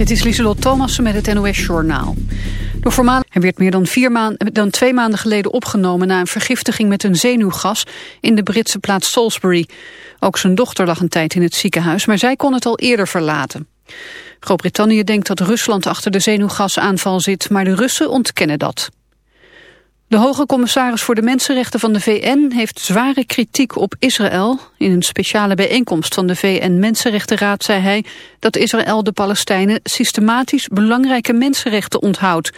Dit is Lieselot Thomassen met het NOS-journaal. Voormalig... Hij werd meer dan, maanden, dan twee maanden geleden opgenomen... na een vergiftiging met een zenuwgas in de Britse plaats Salisbury. Ook zijn dochter lag een tijd in het ziekenhuis... maar zij kon het al eerder verlaten. Groot-Brittannië denkt dat Rusland achter de zenuwgasaanval zit... maar de Russen ontkennen dat. De hoge commissaris voor de Mensenrechten van de VN heeft zware kritiek op Israël. In een speciale bijeenkomst van de VN-Mensenrechtenraad zei hij dat Israël de Palestijnen systematisch belangrijke mensenrechten onthoudt.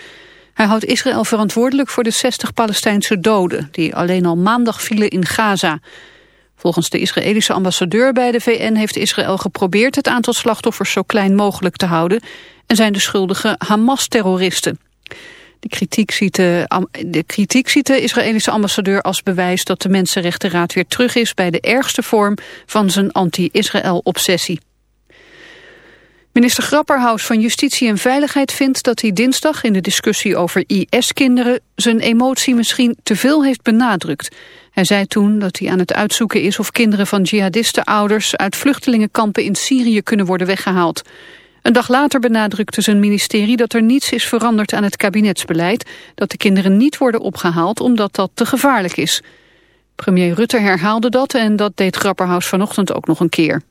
Hij houdt Israël verantwoordelijk voor de 60 Palestijnse doden die alleen al maandag vielen in Gaza. Volgens de Israëlische ambassadeur bij de VN heeft Israël geprobeerd het aantal slachtoffers zo klein mogelijk te houden en zijn de schuldigen Hamas-terroristen. De kritiek, ziet de, kritiek ziet de Israëlische ambassadeur als bewijs dat de Mensenrechtenraad weer terug is bij de ergste vorm van zijn anti-Israël-obsessie. Minister Grapperhaus van Justitie en Veiligheid vindt dat hij dinsdag in de discussie over IS-kinderen zijn emotie misschien te veel heeft benadrukt. Hij zei toen dat hij aan het uitzoeken is of kinderen van jihadistenouders uit vluchtelingenkampen in Syrië kunnen worden weggehaald. Een dag later benadrukte zijn ministerie dat er niets is veranderd aan het kabinetsbeleid, dat de kinderen niet worden opgehaald omdat dat te gevaarlijk is. Premier Rutte herhaalde dat en dat deed Grapperhaus vanochtend ook nog een keer.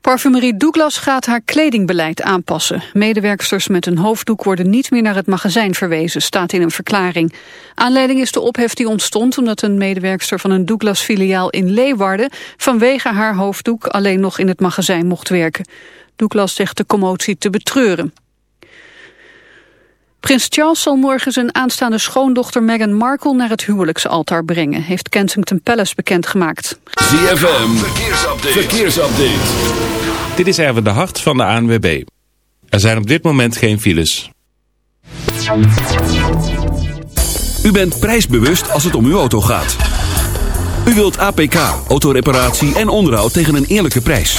Parfumerie Douglas gaat haar kledingbeleid aanpassen. Medewerksters met een hoofddoek worden niet meer naar het magazijn verwezen, staat in een verklaring. Aanleiding is de ophef die ontstond omdat een medewerkster van een Douglas-filiaal in Leeuwarden vanwege haar hoofddoek alleen nog in het magazijn mocht werken. Douglas zegt de commotie te betreuren. Prins Charles zal morgen zijn aanstaande schoondochter Meghan Markle naar het huwelijksaltaar brengen, heeft Kensington Palace bekendgemaakt. ZFM, verkeersupdate. verkeersupdate. Dit is Erwin de Hart van de ANWB. Er zijn op dit moment geen files. U bent prijsbewust als het om uw auto gaat. U wilt APK, autoreparatie en onderhoud tegen een eerlijke prijs.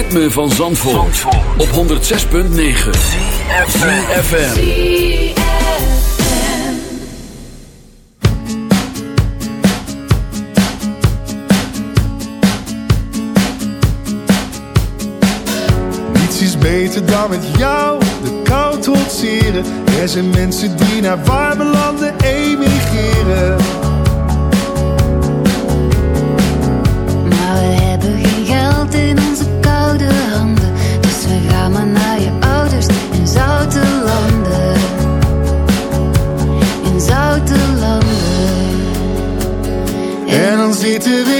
ritme van Zandvoort, op 106.9 CFFM Niets is beter dan met jou de kou trotseren. Er zijn mensen die naar warme landen emigreren. to be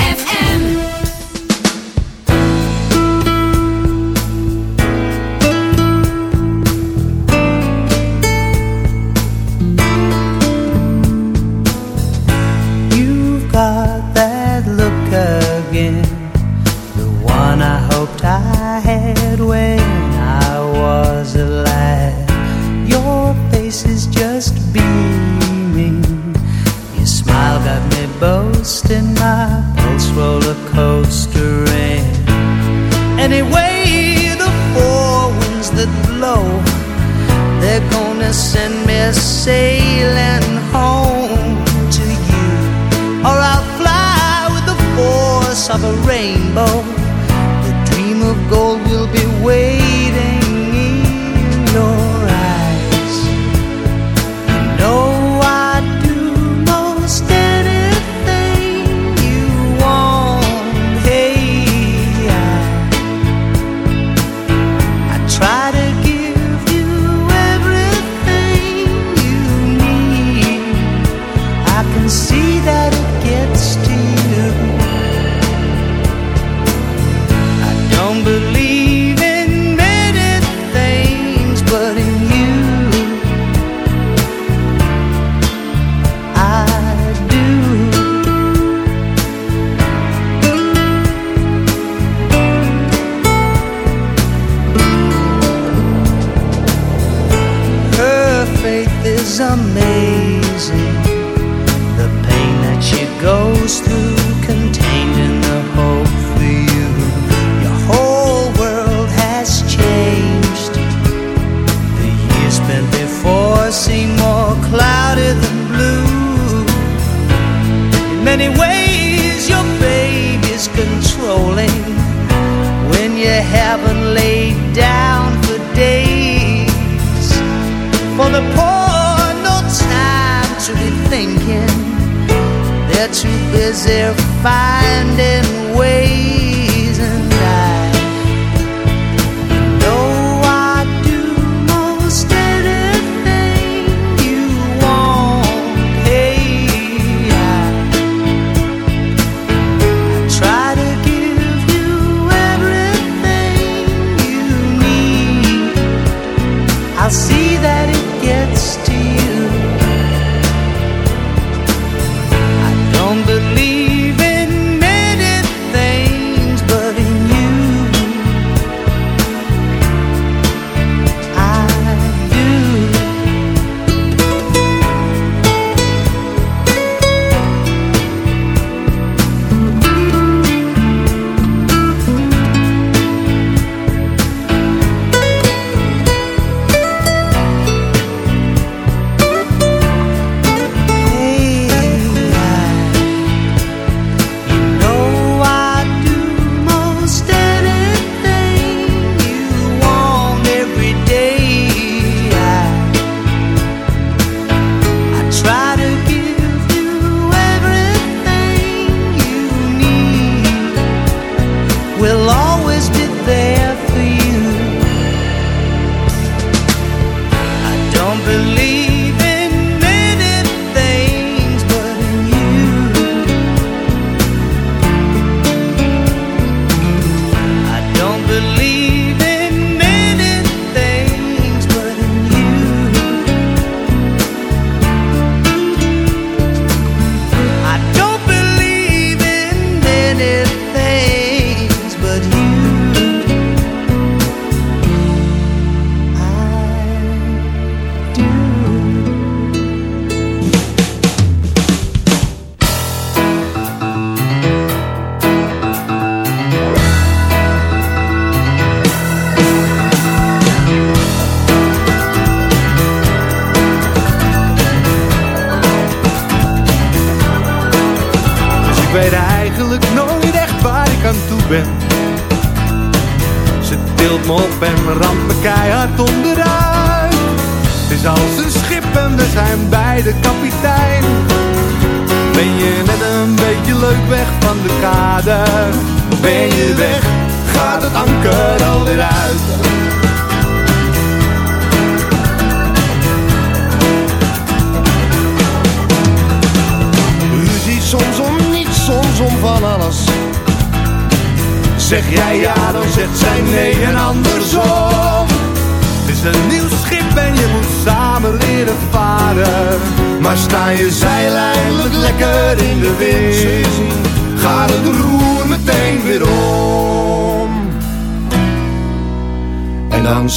The poor, no time to be thinking. They're too busy finding ways,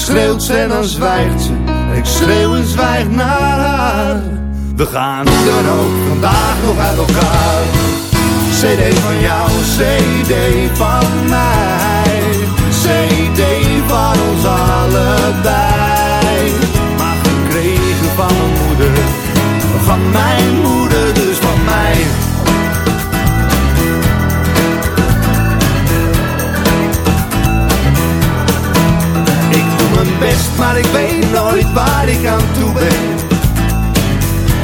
schreeuwt ze en dan zwijgt ze. Ik schreeuw en zwijg naar haar. We gaan hoe dan ook vandaag nog uit elkaar. CD van jou, CD van mij.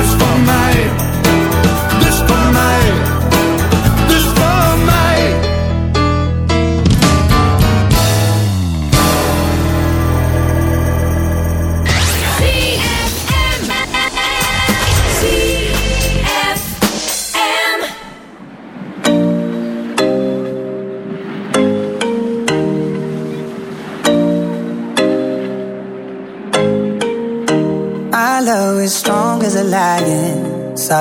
just for my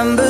remember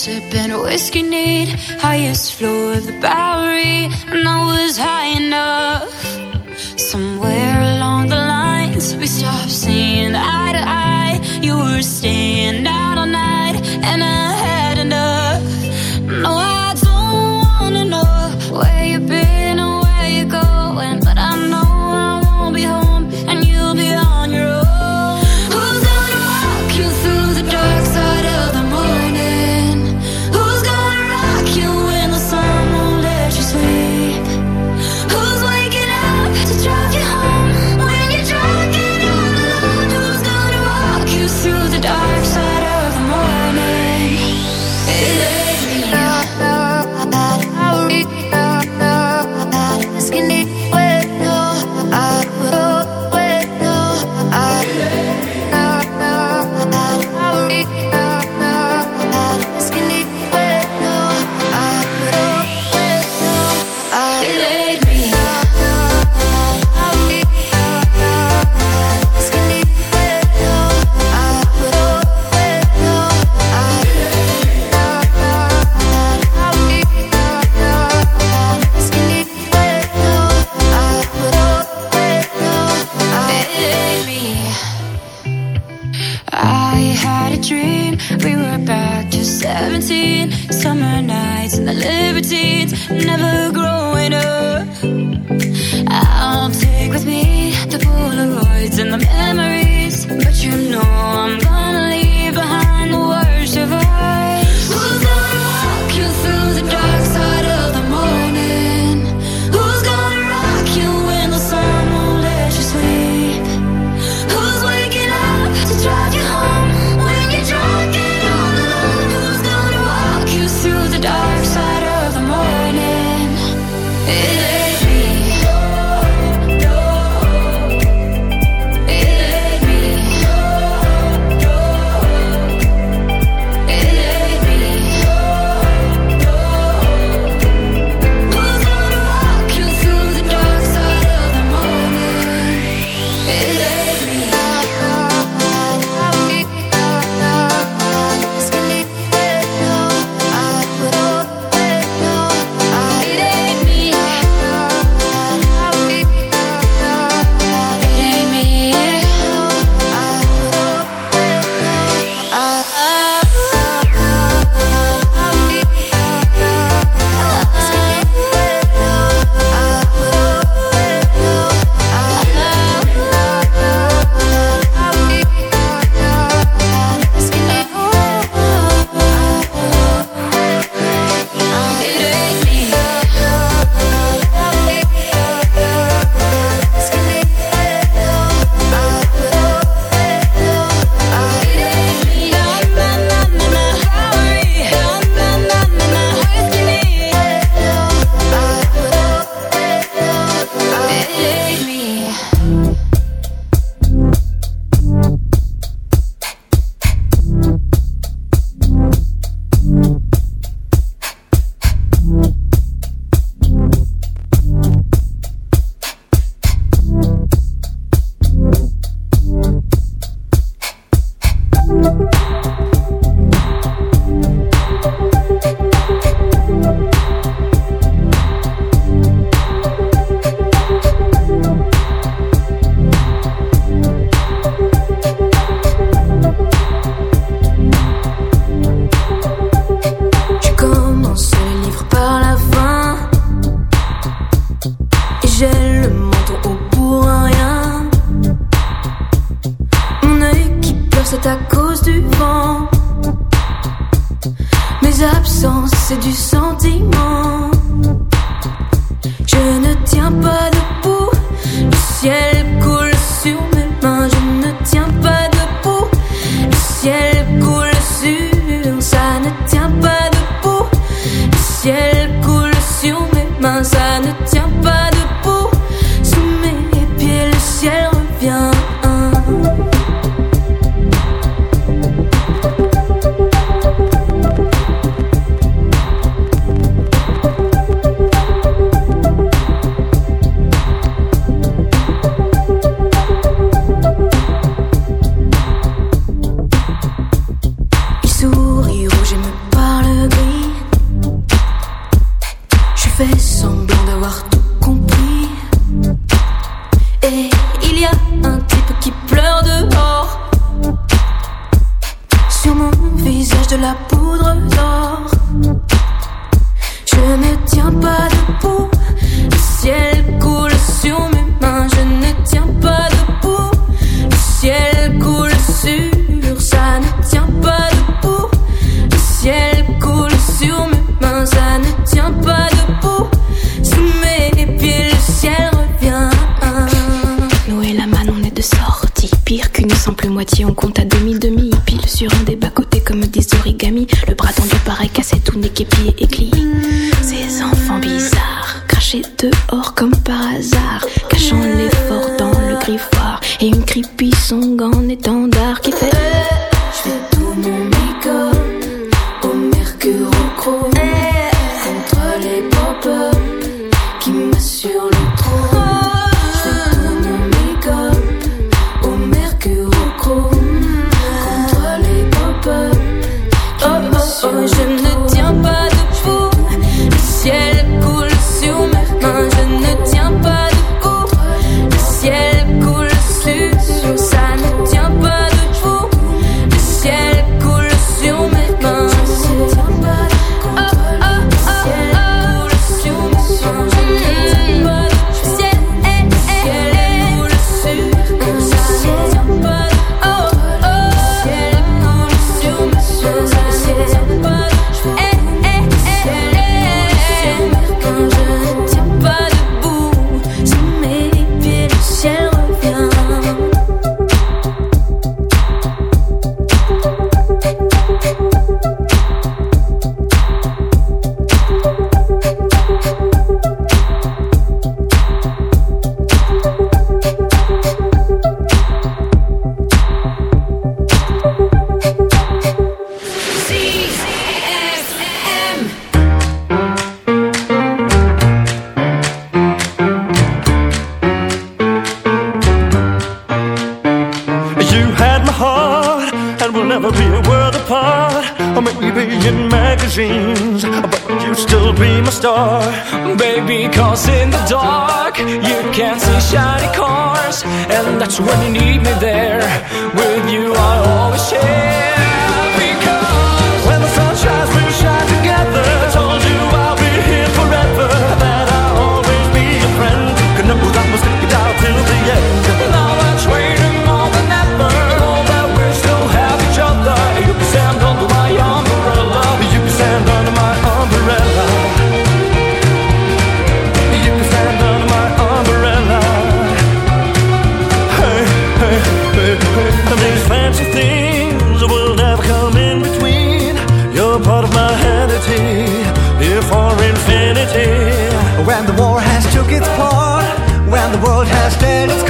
se perdre. World has dealt its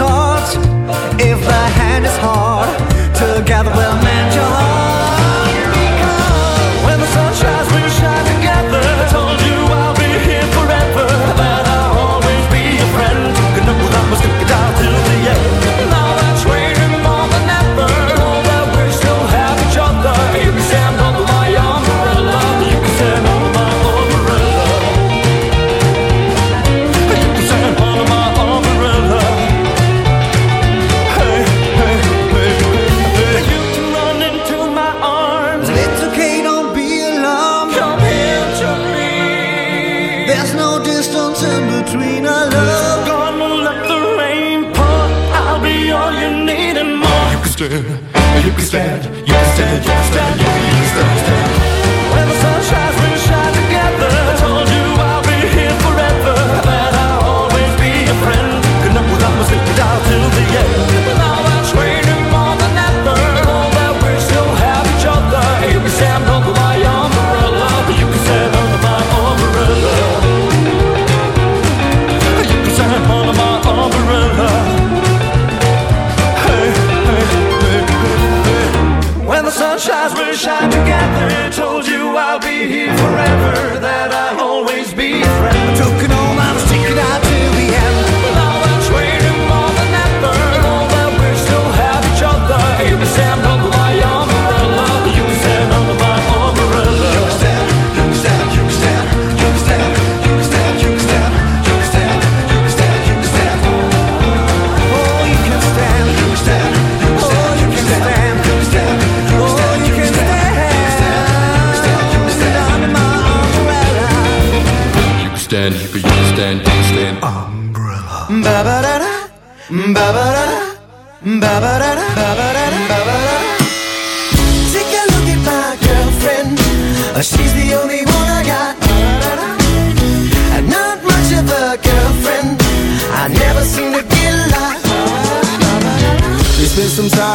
stand, you can, you can stand, you can stand. Ba ba da da, ba ba da da, ba ba da da, ba ba da da, ba ba da da. Take a look at my girlfriend. Uh, She's the